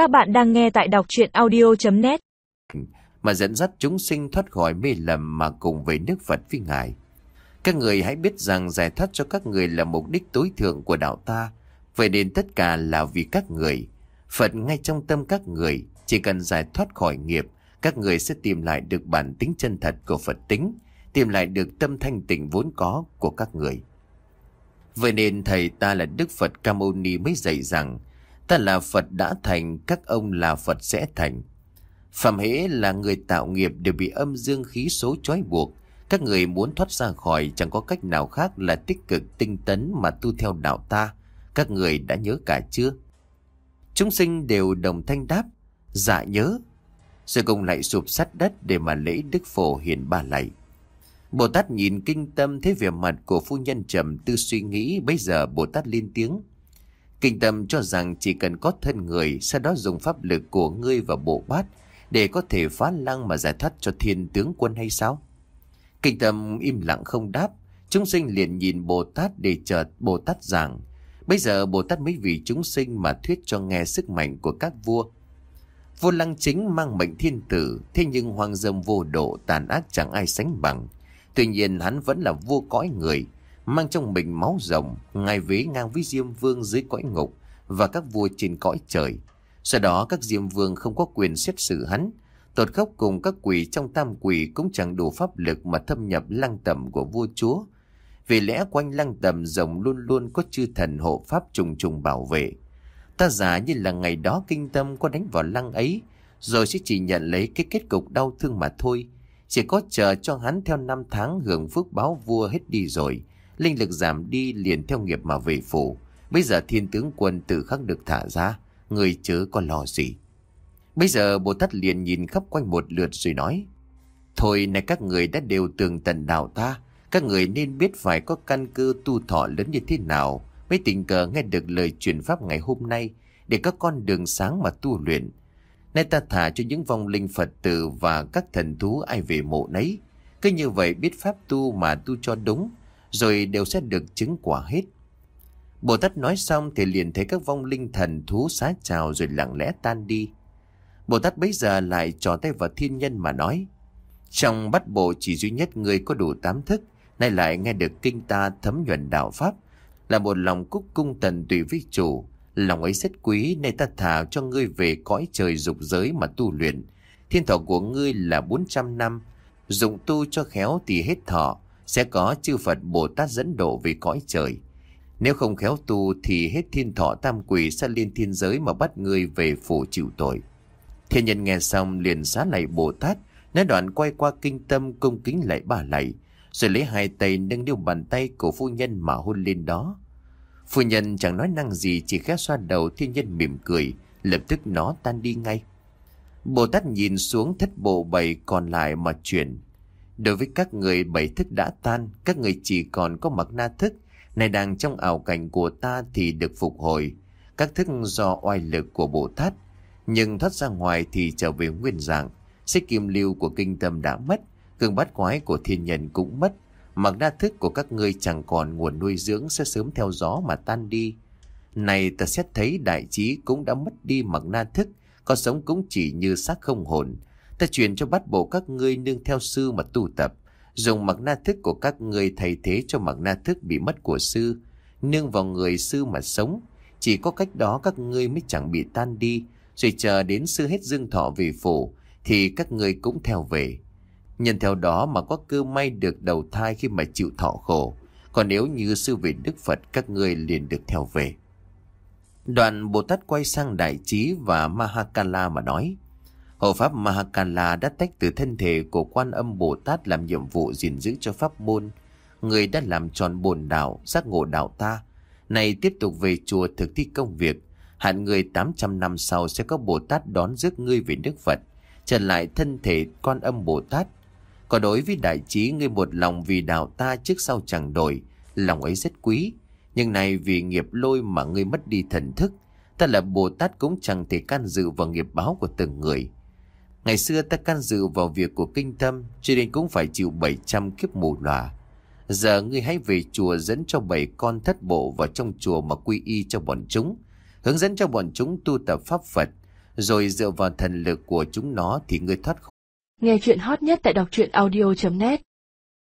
Các bạn đang nghe tại đọc chuyện audio.net Mà dẫn dắt chúng sinh thoát khỏi mê lầm mà cùng với đức Phật với Ngài. Các người hãy biết rằng giải thoát cho các người là mục đích tối thượng của đạo ta. Vậy nên tất cả là vì các người. Phật ngay trong tâm các người, chỉ cần giải thoát khỏi nghiệp, các người sẽ tìm lại được bản tính chân thật của Phật tính, tìm lại được tâm thanh tịnh vốn có của các người. Vậy nên thầy ta là Đức Phật Ca Ni mới dạy rằng ta là Phật đã thành, các ông là Phật sẽ thành. Phạm hễ là người tạo nghiệp đều bị âm dương khí số trói buộc. Các người muốn thoát ra khỏi chẳng có cách nào khác là tích cực tinh tấn mà tu theo đạo ta. Các người đã nhớ cả chưa? Chúng sinh đều đồng thanh đáp. Dạ nhớ. Rồi cùng lại sụp sát đất để mà lễ Đức Phổ hiền ba lạy. Bồ Tát nhìn kinh tâm thấy vẻ mặt của phu nhân trầm tư suy nghĩ bây giờ Bồ Tát lên tiếng. Kinh tâm cho rằng chỉ cần có thân người sau đó dùng pháp lực của ngươi và bộ bát để có thể phá lăng mà giải thoát cho thiên tướng quân hay sao? Kinh tâm im lặng không đáp, chúng sinh liền nhìn Bồ Tát để chờ Bồ Tát giảng. Bây giờ Bồ Tát mới vì chúng sinh mà thuyết cho nghe sức mạnh của các vua. Vua lăng chính mang mệnh thiên tử, thế nhưng hoàng dâm vô độ tàn ác chẳng ai sánh bằng. Tuy nhiên hắn vẫn là vua cõi người, mang trong mình máu rồng, ngài vế ngang với Diêm Vương dưới cõi ngục và các vua trên cõi trời. Sau đó các Diêm Vương không có quyền xét xử hắn. Tột khốc cùng các quỷ trong tam quỷ cũng chẳng đủ pháp lực mà thâm nhập lăng tầm của vua chúa. Vì lẽ quanh lăng tầm rồng luôn luôn có chư thần hộ pháp trùng trùng bảo vệ. Ta giả như là ngày đó kinh tâm có đánh vào lăng ấy, rồi sẽ chỉ nhận lấy cái kết cục đau thương mà thôi. Chỉ có chờ cho hắn theo năm tháng hưởng phước báo vua hết đi rồi. Linh lực giảm đi liền theo nghiệp mà về phủ. Bây giờ thiên tướng quân tự khắc được thả ra. Người chớ có lo gì. Bây giờ Bồ Tát liền nhìn khắp quanh một lượt rồi nói. Thôi này các người đã đều tường tận đạo ta. Các người nên biết phải có căn cơ tu thọ lớn như thế nào mới tình cờ nghe được lời truyền pháp ngày hôm nay để các con đường sáng mà tu luyện. Nay ta thả cho những vong linh Phật tử và các thần thú ai về mộ nấy. Cứ như vậy biết pháp tu mà tu cho đúng, rồi đều sẽ được chứng quả hết. Bồ Tát nói xong thì liền thấy các vong linh thần thú xá chào rồi lặng lẽ tan đi. Bồ Tát bấy giờ lại trò tay vào thiên nhân mà nói. Trong bắt bộ chỉ duy nhất người có đủ tám thức, nay lại nghe được kinh ta thấm nhuận đạo Pháp, là một lòng cúc cung tần tùy với chủ. Lòng ấy rất quý nên ta thả cho ngươi về cõi trời dục giới mà tu luyện. Thiên thọ của ngươi là 400 năm, dụng tu cho khéo thì hết thọ, sẽ có chư Phật Bồ Tát dẫn độ về cõi trời. Nếu không khéo tu thì hết thiên thọ tam quỷ sẽ lên thiên giới mà bắt người về phủ chịu tội. Thiên nhân nghe xong liền xá lại Bồ Tát, nói đoạn quay qua kinh tâm cung kính lại bà lạy, rồi lấy hai tay nâng niu bàn tay của phu nhân mà hôn lên đó. Phu nhân chẳng nói năng gì chỉ khẽ xoa đầu thiên nhân mỉm cười, lập tức nó tan đi ngay. Bồ Tát nhìn xuống thất bộ bảy còn lại mà chuyển. Đối với các người bảy thức đã tan, các người chỉ còn có mặc na thức, này đang trong ảo cảnh của ta thì được phục hồi. Các thức do oai lực của Bồ Tát, nhưng thoát ra ngoài thì trở về nguyên dạng. Xích kim lưu của kinh tâm đã mất, cường bát quái của thiên nhân cũng mất. Mặc đa thức của các ngươi chẳng còn nguồn nuôi dưỡng sẽ sớm theo gió mà tan đi. Này ta xét thấy đại trí cũng đã mất đi mặc na thức, có sống cũng chỉ như xác không hồn. Ta truyền cho bắt bộ các ngươi nương theo sư mà tu tập, dùng mặc na thức của các ngươi thay thế cho mặc na thức bị mất của sư, nương vào người sư mà sống. Chỉ có cách đó các ngươi mới chẳng bị tan đi, rồi chờ đến sư hết dương thọ về phủ, thì các ngươi cũng theo về. Nhân theo đó mà có cơ may được đầu thai khi mà chịu thọ khổ. Còn nếu như sư về Đức Phật các ngươi liền được theo về. Đoạn Bồ Tát quay sang Đại Trí và Mahakala mà nói. Hộ Pháp Mahakala đã tách từ thân thể của quan âm Bồ Tát làm nhiệm vụ gìn giữ cho Pháp môn. Người đã làm tròn bồn đạo, giác ngộ đạo ta. Này tiếp tục về chùa thực thi công việc. Hạn người 800 năm sau sẽ có Bồ Tát đón rước ngươi về Đức Phật. Trở lại thân thể quan âm Bồ Tát còn đối với đại trí ngươi một lòng vì đạo ta trước sau chẳng đổi, lòng ấy rất quý. Nhưng này vì nghiệp lôi mà ngươi mất đi thần thức, ta là Bồ Tát cũng chẳng thể can dự vào nghiệp báo của từng người. Ngày xưa ta can dự vào việc của kinh tâm, cho nên cũng phải chịu 700 kiếp mù lòa. Giờ ngươi hãy về chùa dẫn cho bảy con thất bộ vào trong chùa mà quy y cho bọn chúng, hướng dẫn cho bọn chúng tu tập pháp Phật, rồi dựa vào thần lực của chúng nó thì ngươi thoát khỏi. Nghe chuyện hot nhất tại đọc truyện audio.net